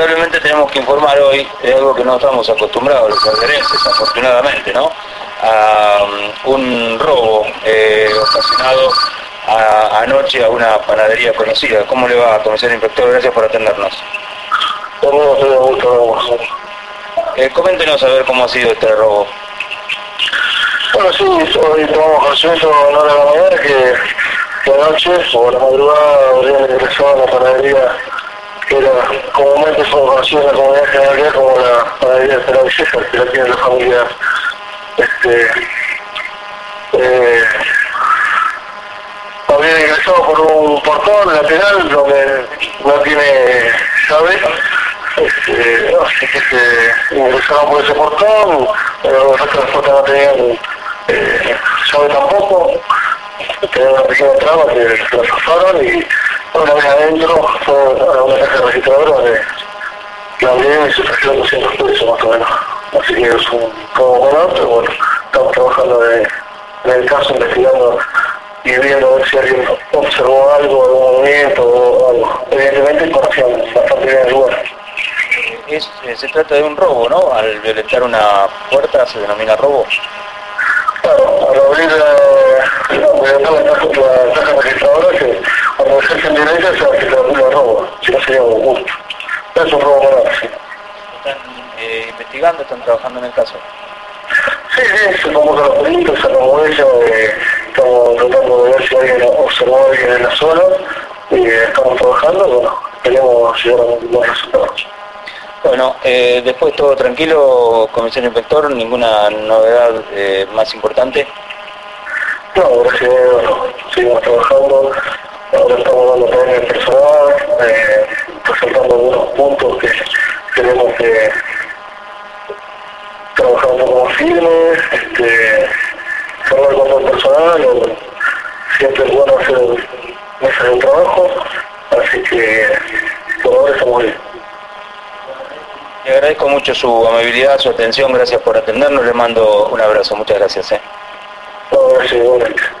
lamentablemente tenemos que informar hoy de algo que no estamos acostumbrados los alberenses, afortunadamente, ¿no? A um, un robo eh, ocasionado anoche a una panadería conocida. ¿Cómo le va, comisario inspector? Gracias por atendernos. Eh, coméntenos a ver cómo ha sido este robo. Bueno, sí, hoy tomamos conocimiento en hora de la mañana que, que anoche o la madrugada habrían ingresado a la panadería comúnmente conocida en la comunidad general como la panadería de la Villeja, que la tiene la familia este, eh, había ingresado por un portón lateral donde no tiene llave. Este, así que se ingresaron por ese portón, pero los restos de las no tenían eh, llave tampoco. Tenían una pequeña traba que la zafaron y una vez adentro fue a una caja registradora de la abrieron y se trajeron 200 pesos más o menos. Así que es un poco bueno, pero bueno, estamos trabajando en el caso investigando y viendo a ver si alguien observó algo, algún movimiento o algo. Evidentemente conocían bastante bien el lugar. Es, eh, se trata de un robo, ¿no? Al violentar una puerta se denomina robo. Claro, al abrir la, violentar la, la caja registradora, ejercen violencia se hace la robo, si no sería un gusto. Es un robo sí. ¿Están eh, investigando, están trabajando en el caso? Sí, sí, se convoca a los peritos, se huella, eh, estamos tratando de ver si alguien observó a alguien en la zona y estamos trabajando, bueno, esperemos llegar a buenos resultados. Bueno, eh, después todo tranquilo, comisario inspector, ninguna novedad eh, más importante. No, gracias a Dios, seguimos trabajando, ahora estamos dando también el personal, eh, algunos puntos que queremos que trabajando como firme, este, hablar con el personal, siempre es bueno hacer mesas de trabajo, así que por ahora estamos bien. Le agradezco mucho su amabilidad, su atención, gracias por atendernos, le mando un abrazo, muchas gracias. ¿eh? No, gracias igualmente.